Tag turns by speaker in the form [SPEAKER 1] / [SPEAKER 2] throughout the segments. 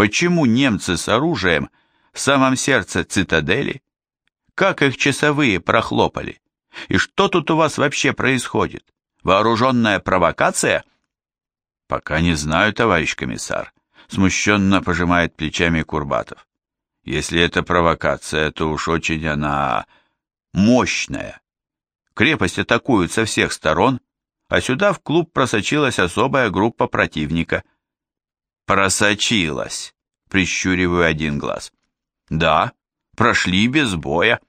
[SPEAKER 1] Почему немцы с оружием в самом сердце цитадели? Как их часовые прохлопали? И что тут у вас вообще происходит? Вооруженная провокация? Пока не знаю, товарищ комиссар. Смущенно пожимает плечами Курбатов. Если это провокация, то уж очень она мощная. Крепость атакуют со всех сторон, а сюда в клуб просочилась особая группа противника. Просочилась, прищуриваю один глаз. Да, прошли без боя.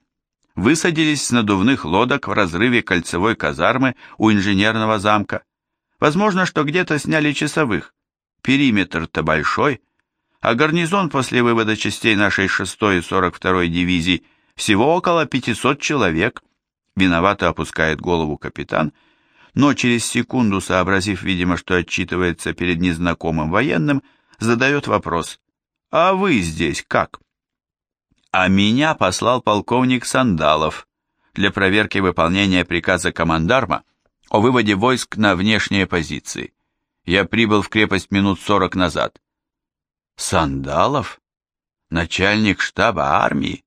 [SPEAKER 1] Высадились с надувных лодок в разрыве кольцевой казармы у инженерного замка. Возможно, что где-то сняли часовых. Периметр-то большой, а гарнизон после вывода частей нашей 6-й и 42-й дивизий всего около 500 человек. Виновато опускает голову капитан, но через секунду, сообразив, видимо, что отчитывается перед незнакомым военным, задает вопрос «А вы здесь как?» А меня послал полковник Сандалов для проверки выполнения приказа командарма о выводе войск на внешние позиции. Я прибыл в крепость минут сорок назад. Сандалов? Начальник штаба армии?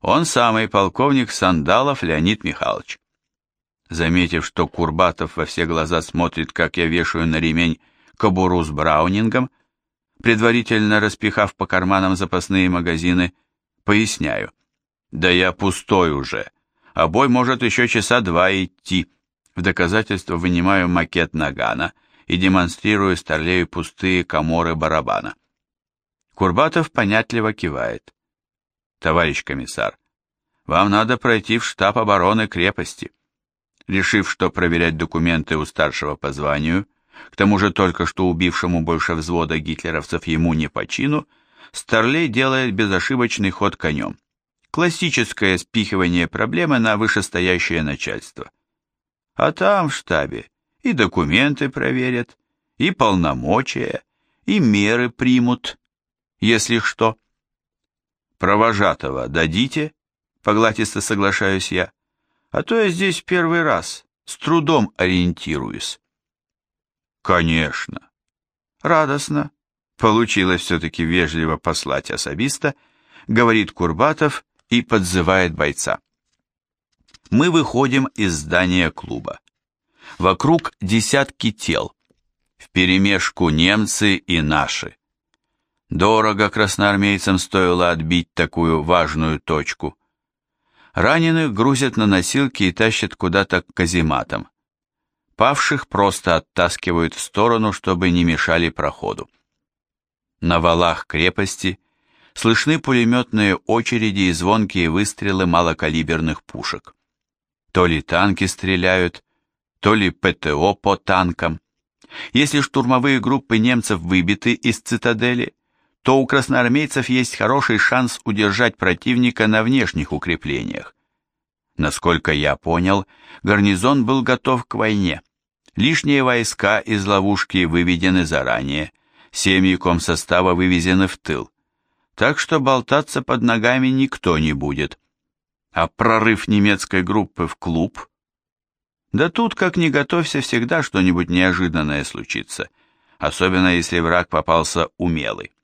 [SPEAKER 1] Он самый полковник Сандалов Леонид Михайлович. Заметив, что Курбатов во все глаза смотрит, как я вешаю на ремень кобуру с браунингом, предварительно распихав по карманам запасные магазины, Поясняю. Да я пустой уже, а бой может еще часа два идти. В доказательство вынимаю макет нагана и демонстрирую Старлею пустые коморы барабана. Курбатов понятливо кивает. Товарищ комиссар, вам надо пройти в штаб обороны крепости. Решив, что проверять документы у старшего по званию, к тому же только что убившему больше взвода гитлеровцев ему не по чину, Старлей делает безошибочный ход конем. Классическое спихивание проблемы на вышестоящее начальство. А там в штабе и документы проверят, и полномочия, и меры примут, если что. Провожатого дадите? Поглатисто соглашаюсь я. А то я здесь первый раз, с трудом ориентируюсь. Конечно. Радостно. Получилось все-таки вежливо послать особиста, говорит Курбатов и подзывает бойца. Мы выходим из здания клуба. Вокруг десятки тел. Вперемешку немцы и наши. Дорого красноармейцам стоило отбить такую важную точку. Раненых грузят на носилки и тащат куда-то к казематам. Павших просто оттаскивают в сторону, чтобы не мешали проходу. На валах крепости слышны пулеметные очереди и звонкие выстрелы малокалиберных пушек. То ли танки стреляют, то ли ПТО по танкам. Если штурмовые группы немцев выбиты из цитадели, то у красноармейцев есть хороший шанс удержать противника на внешних укреплениях. Насколько я понял, гарнизон был готов к войне. Лишние войска из ловушки выведены заранее – семьи комсостава вывезены в тыл, так что болтаться под ногами никто не будет. А прорыв немецкой группы в клуб? Да тут, как ни готовься, всегда что-нибудь неожиданное случится, особенно если враг попался умелый.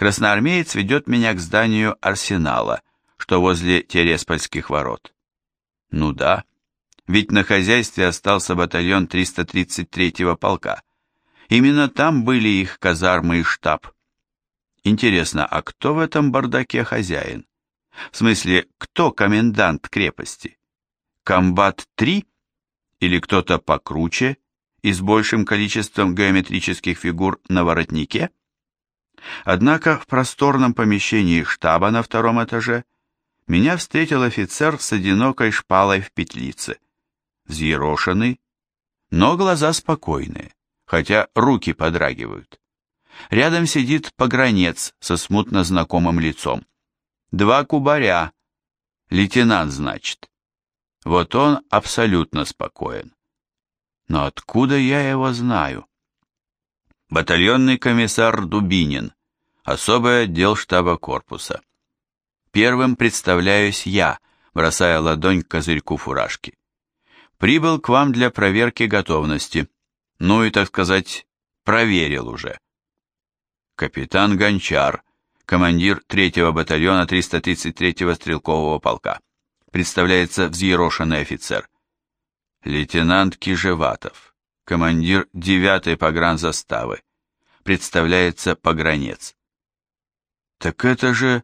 [SPEAKER 1] Красноармеец ведет меня к зданию арсенала, что возле Тереспольских ворот. Ну да, ведь на хозяйстве остался батальон 333-го полка, Именно там были их казармы и штаб. Интересно, а кто в этом бардаке хозяин? В смысле, кто комендант крепости? Комбат-3? Или кто-то покруче и с большим количеством геометрических фигур на воротнике? Однако в просторном помещении штаба на втором этаже меня встретил офицер с одинокой шпалой в петлице. Взъерошенный, но глаза спокойные хотя руки подрагивают. Рядом сидит погранец со смутно знакомым лицом. Два кубаря. Лейтенант, значит. Вот он абсолютно спокоен. Но откуда я его знаю? Батальонный комиссар Дубинин, особый отдел штаба корпуса. Первым представляюсь я, бросая ладонь к козырьку фуражки. Прибыл к вам для проверки готовности ну и, так сказать, проверил уже. Капитан Гончар, командир 3-го батальона 333-го стрелкового полка. Представляется взъерошенный офицер. Лейтенант Кижеватов, командир 9-й погранзаставы. Представляется погранец. Так это же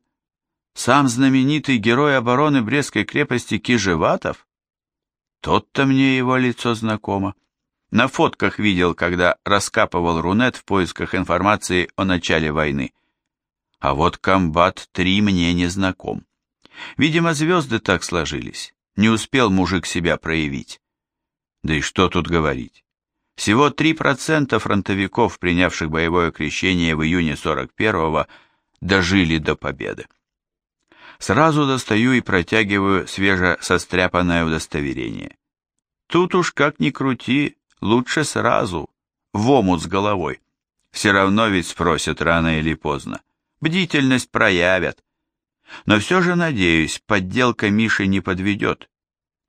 [SPEAKER 1] сам знаменитый герой обороны Брестской крепости Кижеватов? Тот-то мне его лицо знакомо. На фотках видел, когда раскапывал Рунет в поисках информации о начале войны. А вот Комбат-3 мне не знаком. Видимо, звезды так сложились. Не успел мужик себя проявить. Да и что тут говорить. Всего 3% фронтовиков, принявших боевое крещение в июне 41-го, дожили до победы. Сразу достаю и протягиваю свежесостряпанное удостоверение. Тут уж как ни крути, лучше сразу, в омут с головой. Все равно ведь спросят рано или поздно. Бдительность проявят. Но все же, надеюсь, подделка Миши не подведет.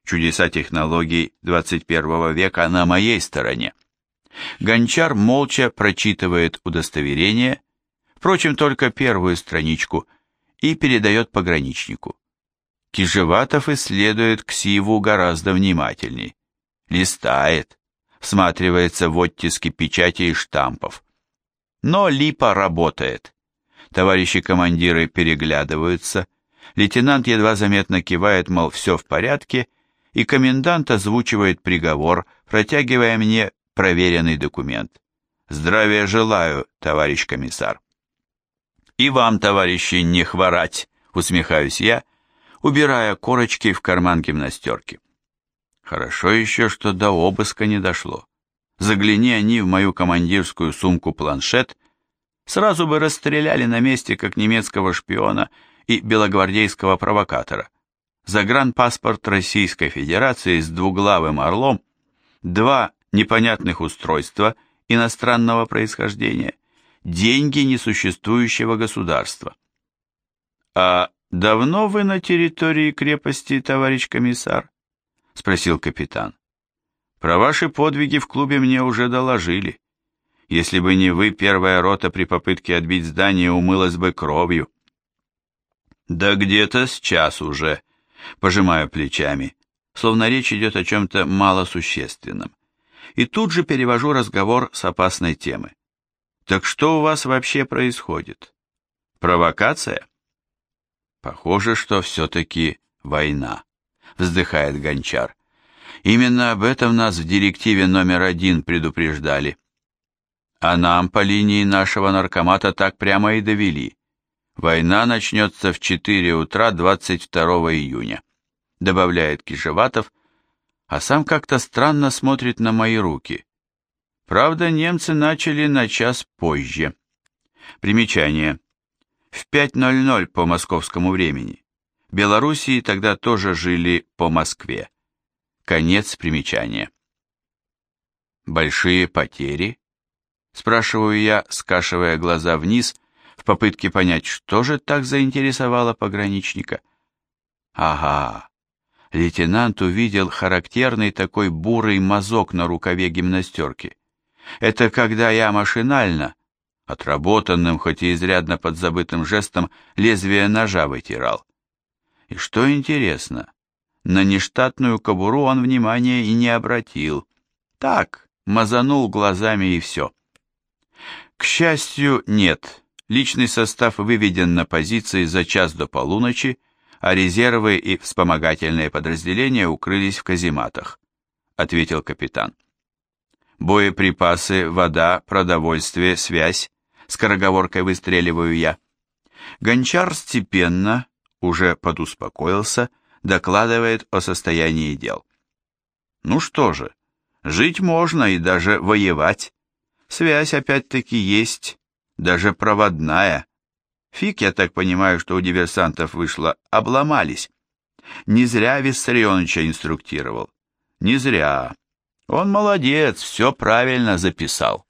[SPEAKER 1] Чудеса технологий 21 века на моей стороне. Гончар молча прочитывает удостоверение, впрочем, только первую страничку, и передает пограничнику. Кижеватов исследует ксиву гораздо внимательней. Листает, всматривается в оттиски печати и штампов. Но липа работает. Товарищи командиры переглядываются, лейтенант едва заметно кивает, мол, все в порядке, и комендант озвучивает приговор, протягивая мне проверенный документ. Здравия желаю, товарищ комиссар. И вам, товарищи, не хворать, усмехаюсь я, убирая корочки в карман гимнастерки. Хорошо еще, что до обыска не дошло. Загляни они в мою командирскую сумку-планшет, сразу бы расстреляли на месте как немецкого шпиона и белогвардейского провокатора. Загранпаспорт Российской Федерации с двуглавым орлом, два непонятных устройства иностранного происхождения, деньги несуществующего государства. А давно вы на территории крепости, товарищ комиссар? спросил капитан. Про ваши подвиги в клубе мне уже доложили. Если бы не вы, первая рота при попытке отбить здание умылась бы кровью. Да где-то с час уже, пожимаю плечами, словно речь идет о чем-то малосущественном. И тут же перевожу разговор с опасной темы. Так что у вас вообще происходит? Провокация? Похоже, что все-таки война вздыхает Гончар. Именно об этом нас в директиве номер один предупреждали. А нам по линии нашего наркомата так прямо и довели. Война начнется в 4 утра 22 июня, добавляет Кишеватов, а сам как-то странно смотрит на мои руки. Правда, немцы начали на час позже. Примечание. В 5.00 по московскому времени. Белоруссии тогда тоже жили по Москве. Конец примечания. Большие потери? Спрашиваю я, скашивая глаза вниз, попытке понять, что же так заинтересовало пограничника. Ага, лейтенант увидел характерный такой бурый мазок на рукаве гимнастерки. Это когда я машинально, отработанным, хоть и изрядно подзабытым жестом, лезвие ножа вытирал. И что интересно, на нештатную кобуру он внимания и не обратил. Так, мазанул глазами и все. К счастью, нет. Личный состав выведен на позиции за час до полуночи, а резервы и вспомогательные подразделения укрылись в казематах, ответил капитан. Боеприпасы, вода, продовольствие, связь, скороговоркой выстреливаю я. Гончар степенно, уже подуспокоился, докладывает о состоянии дел. Ну что же, жить можно и даже воевать. Связь опять-таки есть, даже проводная. Фиг, я так понимаю, что у диверсантов вышло, обломались. Не зря Виссарионовича инструктировал. Не зря. Он молодец, все правильно записал.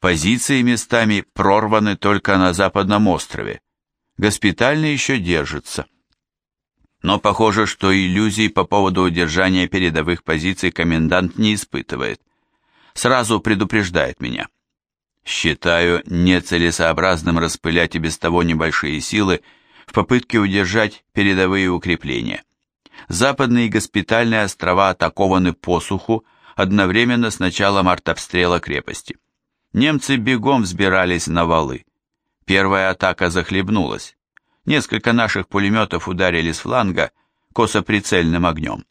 [SPEAKER 1] Позиции местами прорваны только на западном острове. Госпитальный еще держится. Но похоже, что иллюзий по поводу удержания передовых позиций комендант не испытывает. Сразу предупреждает меня. Считаю нецелесообразным распылять и без того небольшие силы в попытке удержать передовые укрепления. Западные госпитальные острова атакованы посуху одновременно с началом артобстрела крепости. Немцы бегом взбирались на валы. Первая атака захлебнулась. Несколько наших пулеметов ударили с фланга косоприцельным огнем.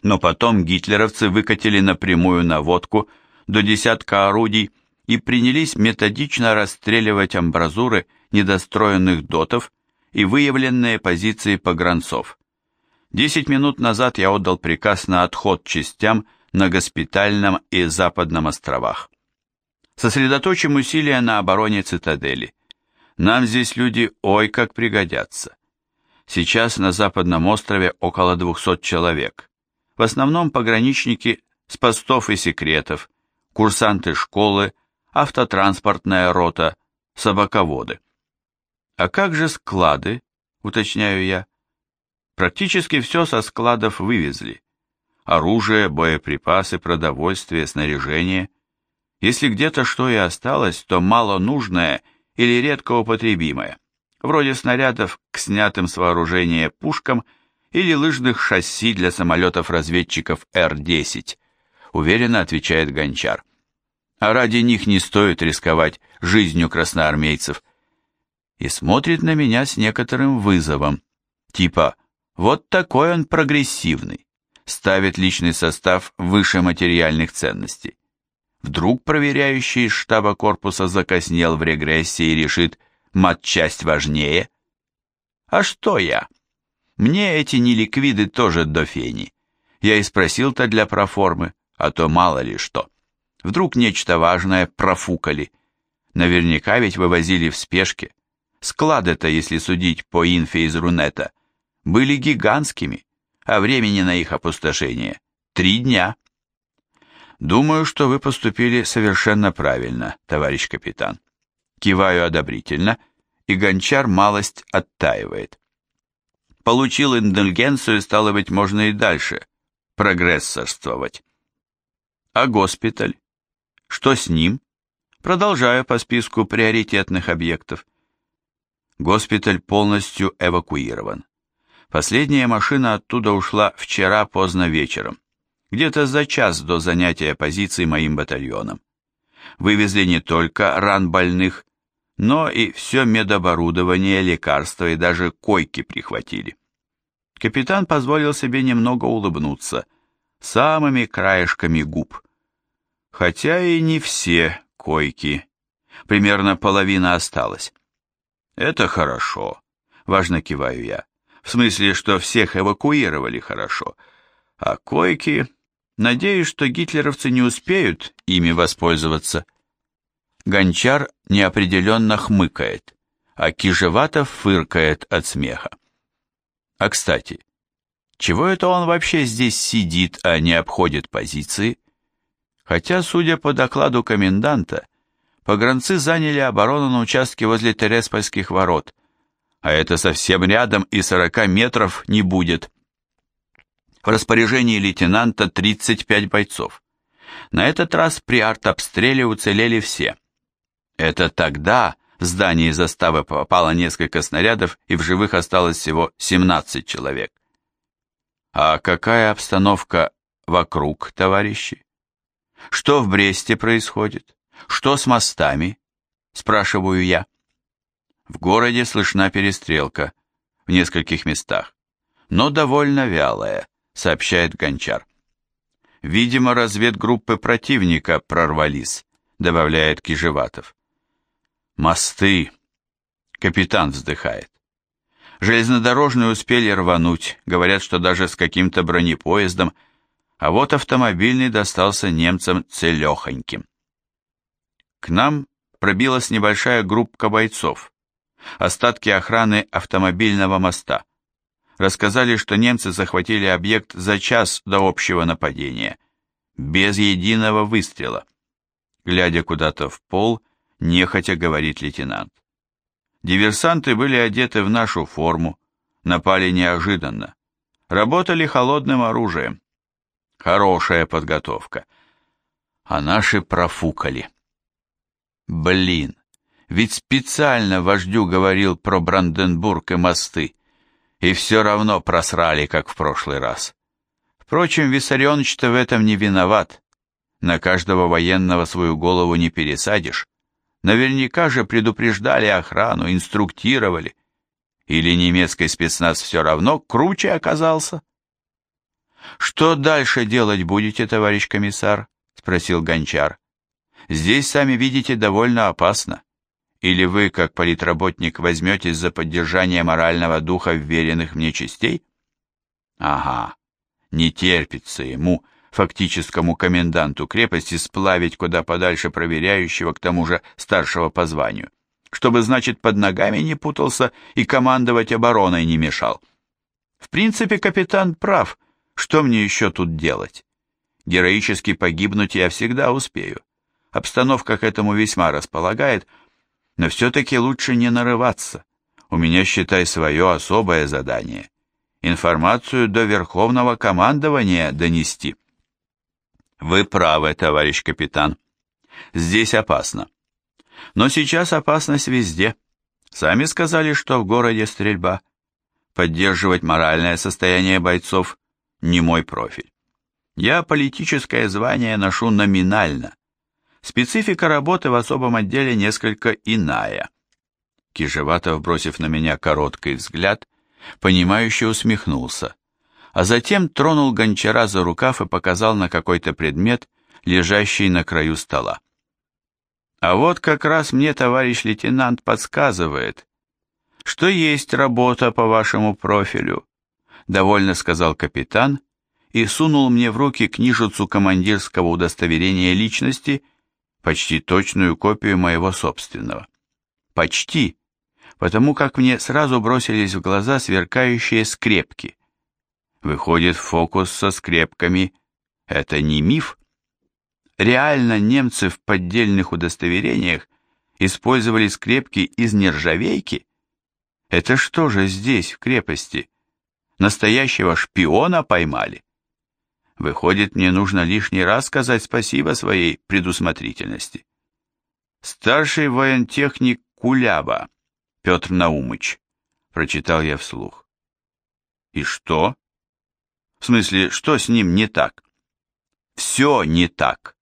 [SPEAKER 1] Но потом гитлеровцы выкатили напрямую наводку до десятка орудий и принялись методично расстреливать амбразуры недостроенных дотов и выявленные позиции погранцов. Десять минут назад я отдал приказ на отход частям на госпитальном и западном островах. Сосредоточим усилия на обороне цитадели. Нам здесь люди ой как пригодятся. Сейчас на западном острове около 200 человек. В основном пограничники с постов и секретов, курсанты школы, автотранспортная рота, собаководы. А как же склады, уточняю я? Практически все со складов вывезли. Оружие, боеприпасы, продовольствие, снаряжение. Если где-то что и осталось, то мало нужное или редко употребимое, вроде снарядов к снятым с вооружения пушкам или лыжных шасси для самолетов-разведчиков Р-10, уверенно отвечает Гончар. А ради них не стоит рисковать жизнью красноармейцев. И смотрит на меня с некоторым вызовом, типа вот такой он прогрессивный, ставит личный состав выше материальных ценностей. Вдруг проверяющий из штаба корпуса закоснел в регрессии и решит, матчасть важнее? А что я? Мне эти неликвиды тоже до фени. Я и спросил-то для проформы, а то мало ли что. Вдруг нечто важное профукали. Наверняка ведь вывозили в спешке. Склады-то, если судить по инфе из Рунета, были гигантскими, а времени на их опустошение – три дня. Думаю, что вы поступили совершенно правильно, товарищ капитан. Киваю одобрительно, и гончар малость оттаивает. Получил индульгенцию, стало быть, можно и дальше прогрессорствовать. А госпиталь? Что с ним? Продолжаю по списку приоритетных объектов. Госпиталь полностью эвакуирован. Последняя машина оттуда ушла вчера поздно вечером, где-то за час до занятия позиций моим батальоном. Вывезли не только ран больных, но и все медоборудование, лекарства и даже койки прихватили. Капитан позволил себе немного улыбнуться, самыми краешками губ. Хотя и не все койки, примерно половина осталась. Это хорошо, важно киваю я. В смысле, что всех эвакуировали хорошо. А койки... Надеюсь, что гитлеровцы не успеют ими воспользоваться. Гончар неопределенно хмыкает, а Кижеватов фыркает от смеха. А кстати, чего это он вообще здесь сидит, а не обходит позиции? Хотя, судя по докладу коменданта, погранцы заняли оборону на участке возле Тереспольских ворот, а это совсем рядом и 40 метров не будет. В распоряжении лейтенанта 35 бойцов. На этот раз при артобстреле уцелели все. Это тогда в здании заставы попало несколько снарядов, и в живых осталось всего 17 человек. А какая обстановка вокруг, товарищи? Что в Бресте происходит? Что с мостами? Спрашиваю я. В городе слышна перестрелка в нескольких местах, но довольно вялая, сообщает Гончар. Видимо, разведгруппы противника прорвались, добавляет Кижеватов. Мосты. Капитан вздыхает. Железнодорожные успели рвануть, говорят, что даже с каким-то бронепоездом, а вот автомобильный достался немцам целехоньким. К нам пробилась небольшая группа бойцов остатки охраны автомобильного моста. Рассказали, что немцы захватили объект за час до общего нападения, без единого выстрела. Глядя куда-то в пол, нехотя говорит лейтенант. Диверсанты были одеты в нашу форму, напали неожиданно, работали холодным оружием. Хорошая подготовка. А наши профукали. Блин, ведь специально вождю говорил про Бранденбург и мосты, и все равно просрали, как в прошлый раз. Впрочем, Виссарионович-то в этом не виноват. На каждого военного свою голову не пересадишь. Наверняка же предупреждали охрану, инструктировали. Или немецкий спецназ все равно круче оказался? «Что дальше делать будете, товарищ комиссар?» — спросил Гончар. «Здесь, сами видите, довольно опасно. Или вы, как политработник, возьметесь за поддержание морального духа вверенных мне частей?» «Ага, не терпится ему, фактическому коменданту крепости, сплавить куда подальше проверяющего, к тому же старшего по званию, чтобы, значит, под ногами не путался и командовать обороной не мешал. В принципе, капитан прав, что мне еще тут делать? Героически погибнуть я всегда успею. Обстановка к этому весьма располагает, но все-таки лучше не нарываться. У меня, считай, свое особое задание. Информацию до Верховного командования донести. Вы правы, товарищ капитан. Здесь опасно. Но сейчас опасность везде. Сами сказали, что в городе стрельба. Поддерживать моральное состояние бойцов – не мой профиль. Я политическое звание ношу номинально. Специфика работы в особом отделе несколько иная. Кижеватов, бросив на меня короткий взгляд, понимающе усмехнулся а затем тронул гончара за рукав и показал на какой-то предмет, лежащий на краю стола. А вот как раз мне товарищ лейтенант подсказывает, что есть работа по вашему профилю, довольно сказал капитан и сунул мне в руки книжицу командирского удостоверения личности, почти точную копию моего собственного. Почти, потому как мне сразу бросились в глаза сверкающие скрепки. Выходит, фокус со скрепками – это не миф? Реально немцы в поддельных удостоверениях использовали скрепки из нержавейки? Это что же здесь, в крепости? Настоящего шпиона поймали? Выходит, мне нужно лишний раз сказать спасибо своей предусмотрительности. Старший воентехник Куляба, Петр Наумыч, прочитал я вслух. И что? В смысле, что с ним не так? Все не так,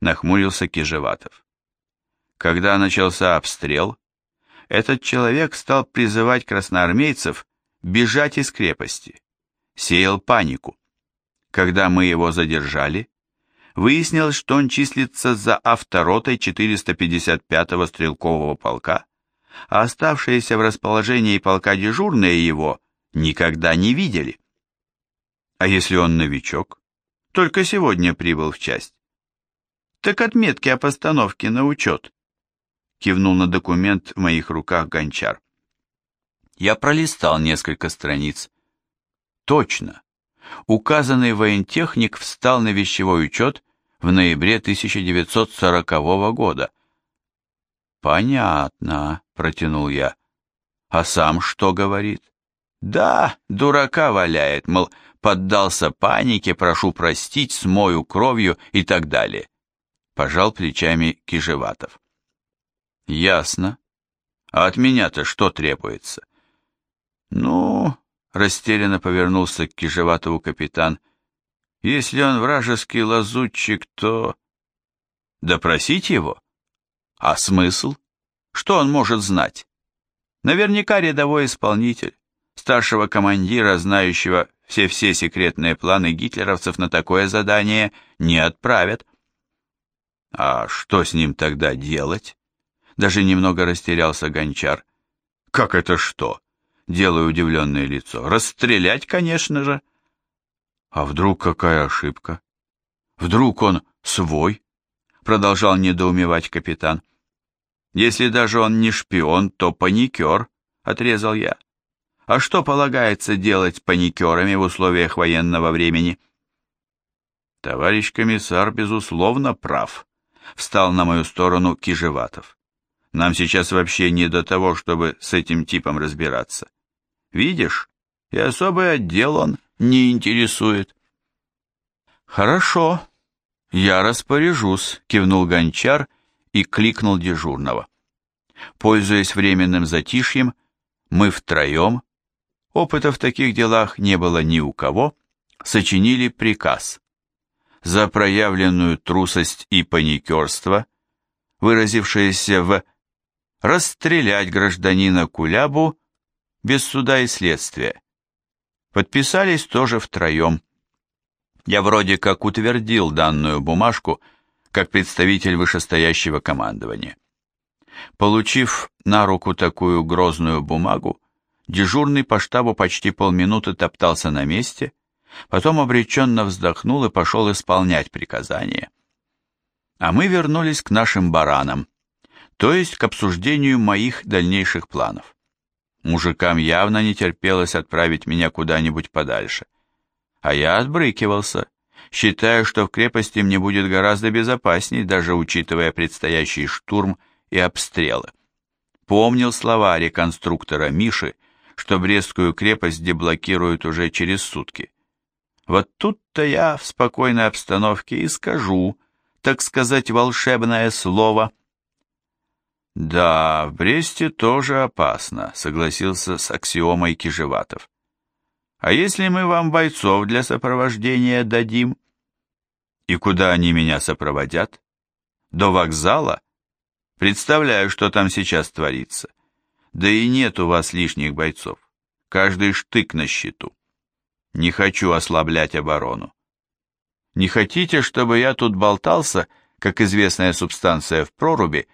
[SPEAKER 1] нахмурился Кижеватов. Когда начался обстрел, этот человек стал призывать красноармейцев бежать из крепости, сеял панику. Когда мы его задержали, выяснилось, что он числится за авторотой 455-го стрелкового полка, а оставшиеся в расположении полка дежурные его никогда не видели. А если он новичок? Только сегодня прибыл в часть. Так отметки о постановке на учет. Кивнул на документ в моих руках гончар. Я пролистал несколько страниц. Точно. Указанный воентехник встал на вещевой учет в ноябре 1940 года. «Понятно», — протянул я. «А сам что говорит?» «Да, дурака валяет, мол, поддался панике, прошу простить, смою кровью и так далее. Пожал плечами Кижеватов. Ясно. А от меня-то что требуется? Ну, растерянно повернулся к Кижеватову капитан. Если он вражеский лазутчик, то... Допросить его? А смысл? Что он может знать? Наверняка рядовой исполнитель, старшего командира, знающего все-все секретные планы гитлеровцев на такое задание не отправят. А что с ним тогда делать? Даже немного растерялся гончар. Как это что? Делаю удивленное лицо. Расстрелять, конечно же. А вдруг какая ошибка? Вдруг он свой? Продолжал недоумевать капитан. Если даже он не шпион, то паникер, отрезал я. А что полагается делать паникерами в условиях военного времени? Товарищ комиссар, безусловно, прав. Встал на мою сторону Кижеватов. Нам сейчас вообще не до того, чтобы с этим типом разбираться. Видишь, и особый отдел он не интересует. Хорошо, я распоряжусь, кивнул гончар и кликнул дежурного. Пользуясь временным затишьем, мы втроем, опыта в таких делах не было ни у кого, сочинили приказ. За проявленную трусость и паникерство, выразившееся в «расстрелять гражданина Кулябу без суда и следствия». Подписались тоже втроем. Я вроде как утвердил данную бумажку как представитель вышестоящего командования. Получив на руку такую грозную бумагу, дежурный по штабу почти полминуты топтался на месте, потом обреченно вздохнул и пошел исполнять приказание. А мы вернулись к нашим баранам, то есть к обсуждению моих дальнейших планов. Мужикам явно не терпелось отправить меня куда-нибудь подальше. А я отбрыкивался, считая, что в крепости мне будет гораздо безопасней, даже учитывая предстоящий штурм и обстрелы. Помнил слова реконструктора Миши, что Брестскую крепость деблокируют уже через сутки. Вот тут-то я в спокойной обстановке и скажу, так сказать, волшебное слово. Да, в Бресте тоже опасно, согласился с аксиомой Кижеватов. А если мы вам бойцов для сопровождения дадим? И куда они меня сопроводят? До вокзала? Представляю, что там сейчас творится. Да и нет у вас лишних бойцов. Каждый штык на счету. Не хочу ослаблять оборону. Не хотите, чтобы я тут болтался, как известная субстанция в проруби?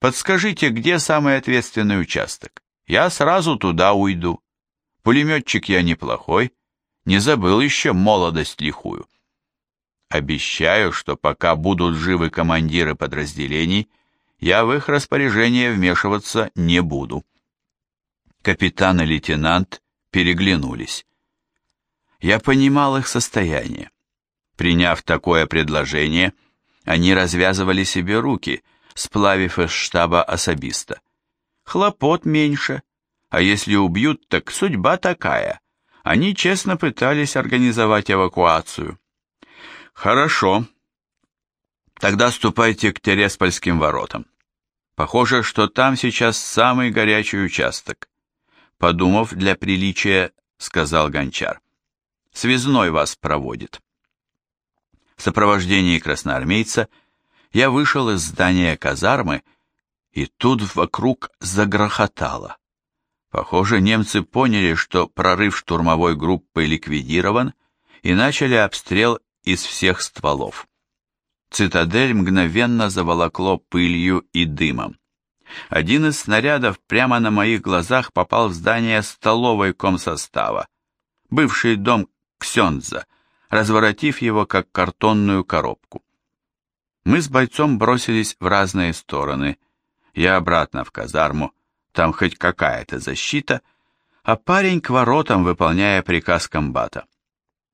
[SPEAKER 1] Подскажите, где самый ответственный участок? Я сразу туда уйду. Пулеметчик я неплохой, не забыл еще молодость лихую. Обещаю, что пока будут живы командиры подразделений, я в их распоряжение вмешиваться не буду. Капитан и лейтенант переглянулись. Я понимал их состояние. Приняв такое предложение, они развязывали себе руки, сплавив из штаба особиста. Хлопот меньше, а если убьют, так судьба такая. Они честно пытались организовать эвакуацию. Хорошо, Тогда ступайте к Тереспольским воротам. Похоже, что там сейчас самый горячий участок. Подумав для приличия, сказал Гончар. Связной вас проводит. В сопровождении красноармейца я вышел из здания казармы, и тут вокруг загрохотало. Похоже, немцы поняли, что прорыв штурмовой группы ликвидирован, и начали обстрел из всех стволов. Цитадель мгновенно заволокло пылью и дымом. Один из снарядов прямо на моих глазах попал в здание столовой комсостава, бывший дом Ксенза, разворотив его как картонную коробку. Мы с бойцом бросились в разные стороны. Я обратно в казарму, там хоть какая-то защита, а парень к воротам, выполняя приказ комбата.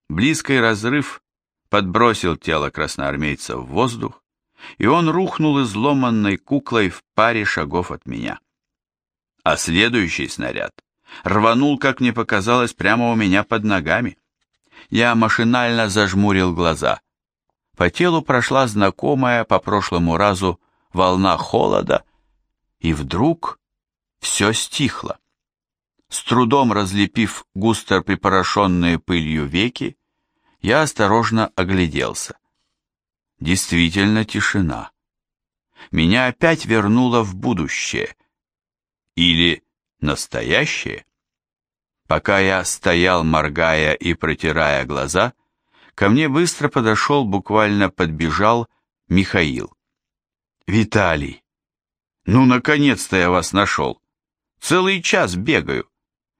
[SPEAKER 1] Близкий разрыв подбросил тело красноармейца в воздух, и он рухнул изломанной куклой в паре шагов от меня. А следующий снаряд рванул, как мне показалось, прямо у меня под ногами. Я машинально зажмурил глаза. По телу прошла знакомая по прошлому разу волна холода, и вдруг все стихло. С трудом разлепив густо припорошенные пылью веки, я осторожно огляделся. Действительно тишина. Меня опять вернуло в будущее. Или настоящее? Пока я стоял, моргая и протирая глаза, ко мне быстро подошел, буквально подбежал Михаил. «Виталий, ну, наконец-то я вас нашел. Целый час бегаю.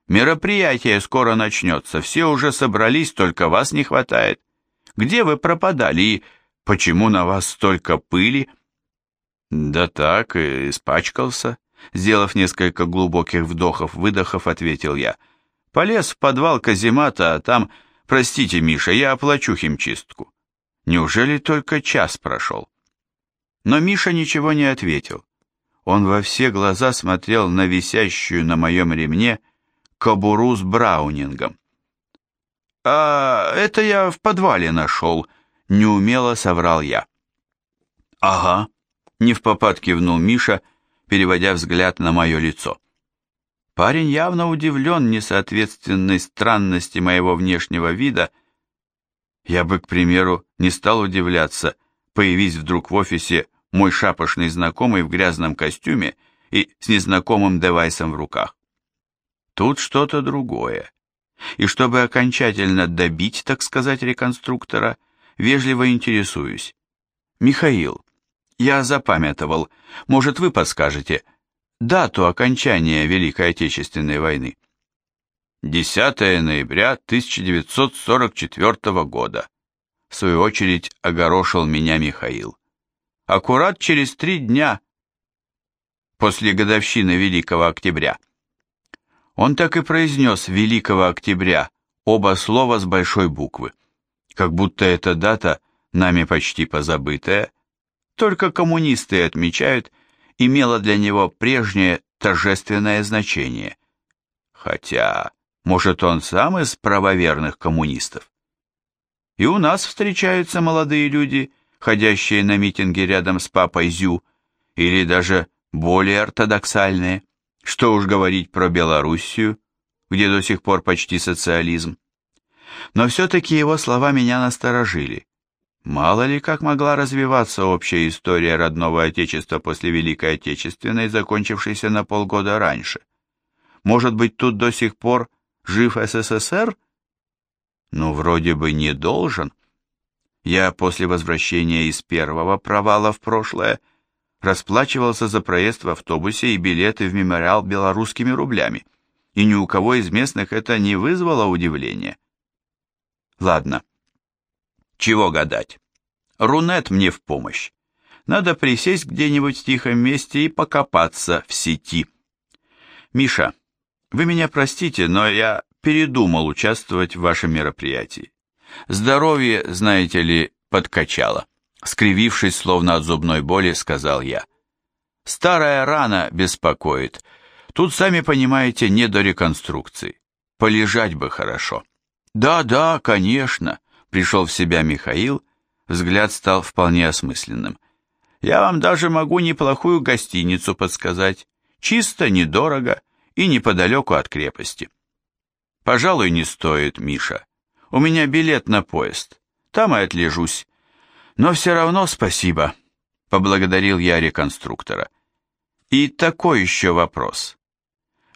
[SPEAKER 1] Мероприятие скоро начнется, все уже собрались, только вас не хватает. Где вы пропадали и почему на вас столько пыли?» «Да так, испачкался», — сделав несколько глубоких вдохов-выдохов, ответил я. «Полез в подвал каземата, а там, простите, Миша, я оплачу химчистку». Неужели только час прошел? Но Миша ничего не ответил. Он во все глаза смотрел на висящую на моем ремне кобуру с браунингом. «А это я в подвале нашел», — неумело соврал я. «Ага, Не в попад кивнул Миша, переводя взгляд на мое лицо. Парень явно удивлен несоответственной странности моего внешнего вида. Я бы, к примеру, не стал удивляться, появись вдруг в офисе мой шапошный знакомый в грязном костюме и с незнакомым девайсом в руках. Тут что-то другое. И чтобы окончательно добить, так сказать, реконструктора, вежливо интересуюсь. Михаил, я запамятовал, может, вы подскажете, дату окончания Великой Отечественной войны? 10 ноября 1944 года. В свою очередь огорошил меня Михаил. Аккурат через три дня после годовщины Великого Октября. Он так и произнес «Великого Октября», оба слова с большой буквы, как будто эта дата, нами почти позабытая, только коммунисты отмечают, имела для него прежнее торжественное значение. Хотя, может, он сам из правоверных коммунистов? И у нас встречаются молодые люди, ходящие на митинги рядом с папой Зю, или даже более ортодоксальные. Что уж говорить про Белоруссию, где до сих пор почти социализм. Но все-таки его слова меня насторожили. Мало ли как могла развиваться общая история родного Отечества после Великой Отечественной, закончившейся на полгода раньше. Может быть, тут до сих пор жив СССР? Ну, вроде бы не должен. Я после возвращения из первого провала в прошлое расплачивался за проезд в автобусе и билеты в мемориал белорусскими рублями, и ни у кого из местных это не вызвало удивления. Ладно, чего гадать. Рунет мне в помощь. Надо присесть где-нибудь в тихом месте и покопаться в сети. Миша, вы меня простите, но я передумал участвовать в вашем мероприятии. Здоровье, знаете ли, подкачало. Скривившись, словно от зубной боли, сказал я. Старая рана беспокоит. Тут, сами понимаете, не до реконструкции. Полежать бы хорошо. Да, да, конечно, пришел в себя Михаил, взгляд стал вполне осмысленным. Я вам даже могу неплохую гостиницу подсказать. Чисто, недорого и неподалеку от крепости. Пожалуй, не стоит, Миша. У меня билет на поезд. Там и отлежусь. Но все равно спасибо, поблагодарил я реконструктора. И такой еще вопрос.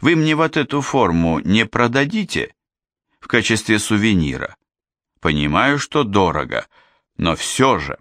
[SPEAKER 1] Вы мне вот эту форму не продадите в качестве сувенира? Понимаю, что дорого, но все же.